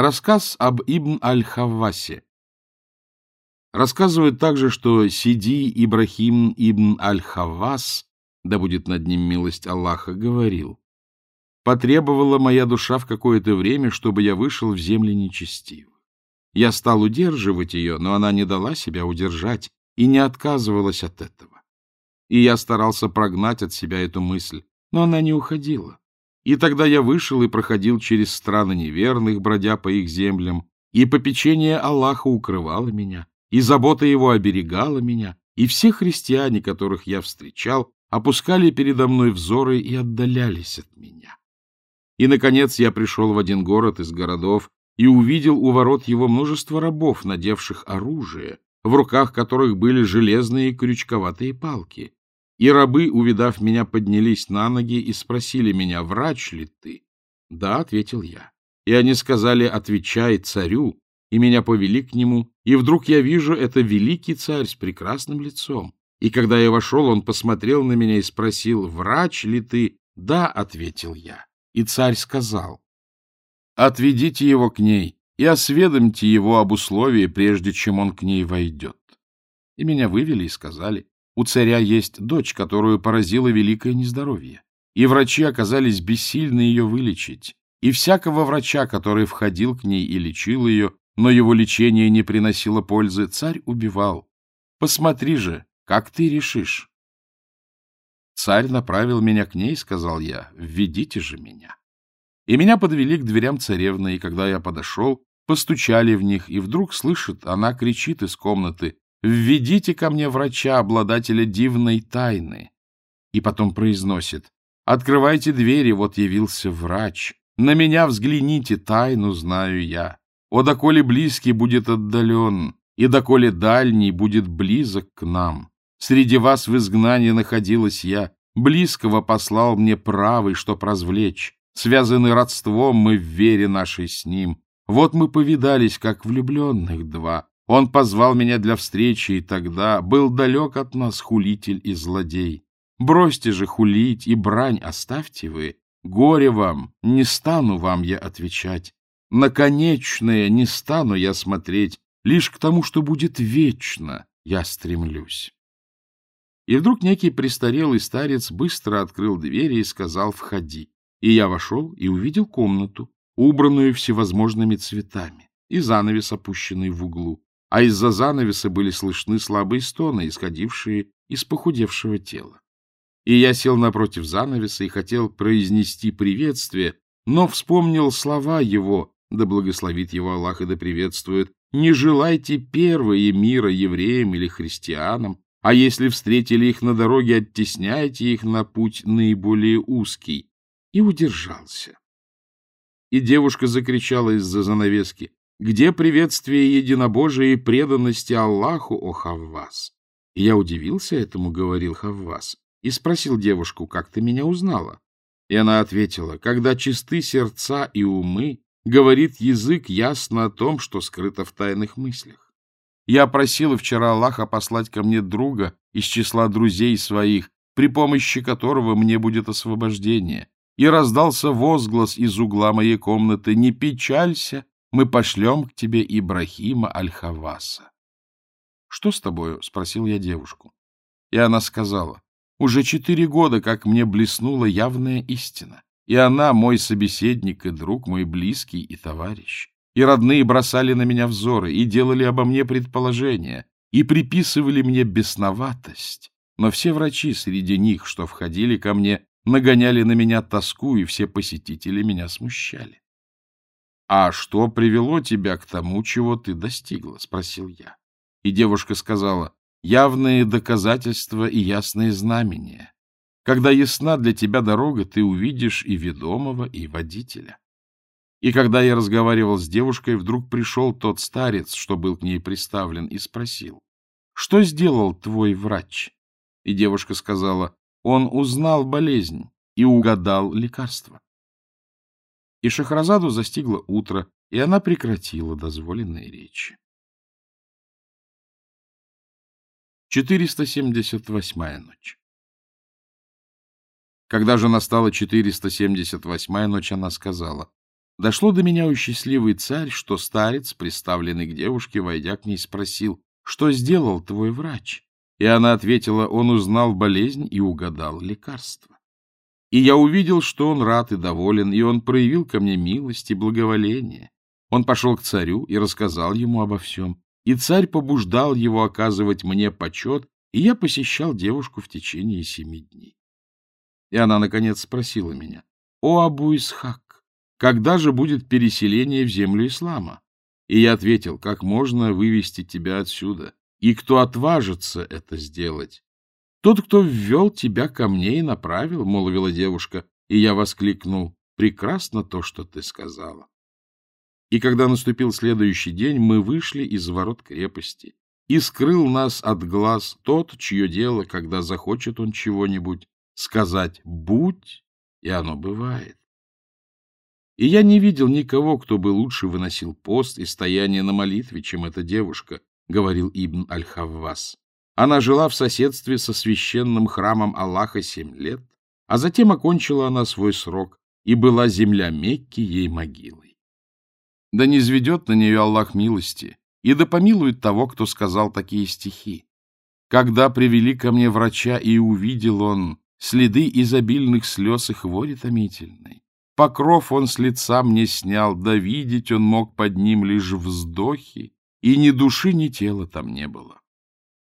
Рассказ об Ибн аль-Хаввасе. Рассказывают также, что Сиди Ибрахим Ибн аль-Хаввас, да будет над ним милость Аллаха, говорил, «Потребовала моя душа в какое-то время, чтобы я вышел в земли нечестивых. Я стал удерживать ее, но она не дала себя удержать и не отказывалась от этого. И я старался прогнать от себя эту мысль, но она не уходила. И тогда я вышел и проходил через страны неверных, бродя по их землям, и попечение Аллаха укрывало меня, и забота его оберегала меня, и все христиане, которых я встречал, опускали передо мной взоры и отдалялись от меня. И, наконец, я пришел в один город из городов и увидел у ворот его множество рабов, надевших оружие, в руках которых были железные крючковатые палки. И рабы, увидав меня, поднялись на ноги и спросили меня, врач ли ты? Да, ответил я. И они сказали, отвечай царю, и меня повели к нему, и вдруг я вижу, это великий царь с прекрасным лицом. И когда я вошел, он посмотрел на меня и спросил, врач ли ты? Да, ответил я. И царь сказал, отведите его к ней и осведомьте его об условии, прежде чем он к ней войдет. И меня вывели и сказали, у царя есть дочь, которую поразило великое нездоровье, и врачи оказались бессильны ее вылечить, и всякого врача, который входил к ней и лечил ее, но его лечение не приносило пользы, царь убивал. Посмотри же, как ты решишь. Царь направил меня к ней, сказал я, введите же меня. И меня подвели к дверям царевны, и когда я подошел, постучали в них, и вдруг слышит, она кричит из комнаты, «Введите ко мне врача, обладателя дивной тайны». И потом произносит, «Открывайте двери, вот явился врач. На меня взгляните, тайну знаю я. О, доколе близкий будет отдален, и доколе дальний будет близок к нам. Среди вас в изгнании находилась я, близкого послал мне правый, чтоб развлечь. Связаны родством мы в вере нашей с ним. Вот мы повидались, как влюбленных два, он позвал меня для встречи, и тогда был далек от нас хулитель и злодей. Бросьте же хулить и брань оставьте вы. Горе вам, не стану вам я отвечать. На конечное не стану я смотреть, лишь к тому, что будет вечно, я стремлюсь. И вдруг некий престарелый старец быстро открыл двери и сказал «Входи». И я вошел и увидел комнату, убранную всевозможными цветами, и занавес, опущенный в углу а из-за занавеса были слышны слабые стоны, исходившие из похудевшего тела. И я сел напротив занавеса и хотел произнести приветствие, но вспомнил слова его, да благословит его Аллах и да приветствует, «Не желайте первые мира евреям или христианам, а если встретили их на дороге, оттесняйте их на путь наиболее узкий». И удержался. И девушка закричала из-за занавески, где приветствие единобожия и преданности Аллаху, о Хаввас? И я удивился этому, говорил Хаввас, и спросил девушку, как ты меня узнала? И она ответила, когда чисты сердца и умы, говорит язык ясно о том, что скрыто в тайных мыслях. Я просила вчера Аллаха послать ко мне друга из числа друзей своих, при помощи которого мне будет освобождение. И раздался возглас из угла моей комнаты «Не печалься, мы пошлем к тебе Ибрахима Аль-Хаваса. — Что с тобою? — спросил я девушку. И она сказала, — уже четыре года, как мне блеснула явная истина, и она мой собеседник и друг, мой близкий и товарищ. И родные бросали на меня взоры, и делали обо мне предположения, и приписывали мне бесноватость. Но все врачи среди них, что входили ко мне, нагоняли на меня тоску, и все посетители меня смущали. «А что привело тебя к тому, чего ты достигла?» — спросил я. И девушка сказала, «Явные доказательства и ясные знамения. Когда ясна для тебя дорога, ты увидишь и ведомого, и водителя». И когда я разговаривал с девушкой, вдруг пришел тот старец, что был к ней приставлен, и спросил, «Что сделал твой врач?» И девушка сказала, «Он узнал болезнь и угадал лекарство». И Шахразаду застигло утро, и она прекратила дозволенные речи. 478-я ночь Когда же настала 478-я ночь, она сказала, Дошло до меня, у счастливый царь, что старец, приставленный к девушке, войдя к ней, спросил, что сделал твой врач? И она ответила, он узнал болезнь и угадал лекарство. И я увидел, что он рад и доволен, и он проявил ко мне милость и благоволение. Он пошел к царю и рассказал ему обо всем. И царь побуждал его оказывать мне почет, и я посещал девушку в течение семи дней. И она, наконец, спросила меня, «О, Абу Исхак, когда же будет переселение в землю ислама?» И я ответил, «Как можно вывести тебя отсюда? И кто отважится это сделать?» «Тот, кто ввел тебя ко мне и направил», — молвила девушка, и я воскликнул, «Прекрасно то, что ты сказала». И когда наступил следующий день, мы вышли из ворот крепости, и скрыл нас от глаз тот, чье дело, когда захочет он чего-нибудь, сказать «будь», и оно бывает. И я не видел никого, кто бы лучше выносил пост и стояние на молитве, чем эта девушка, — говорил Ибн Аль-Хаввас. Она жила в соседстве со священным храмом Аллаха семь лет, а затем окончила она свой срок, и была земля Мекки ей могилой. Да не изведет на нее Аллах милости, и да помилует того, кто сказал такие стихи. Когда привели ко мне врача, и увидел он, следы изобильных слез и хвори томительной. Покров он с лица мне снял, да видеть он мог под ним лишь вздохи, и ни души, ни тела там не было.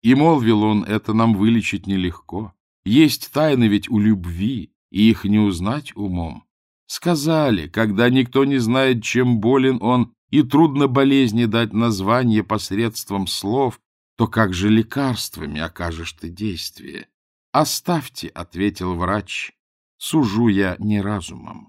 И молвил он, это нам вылечить нелегко. Есть тайны ведь у любви, и их не узнать умом. Сказали, когда никто не знает, чем болен он, и трудно болезни дать название посредством слов, то как же лекарствами окажешь ты действие? «Оставьте», — ответил врач, — «сужу я не разумом».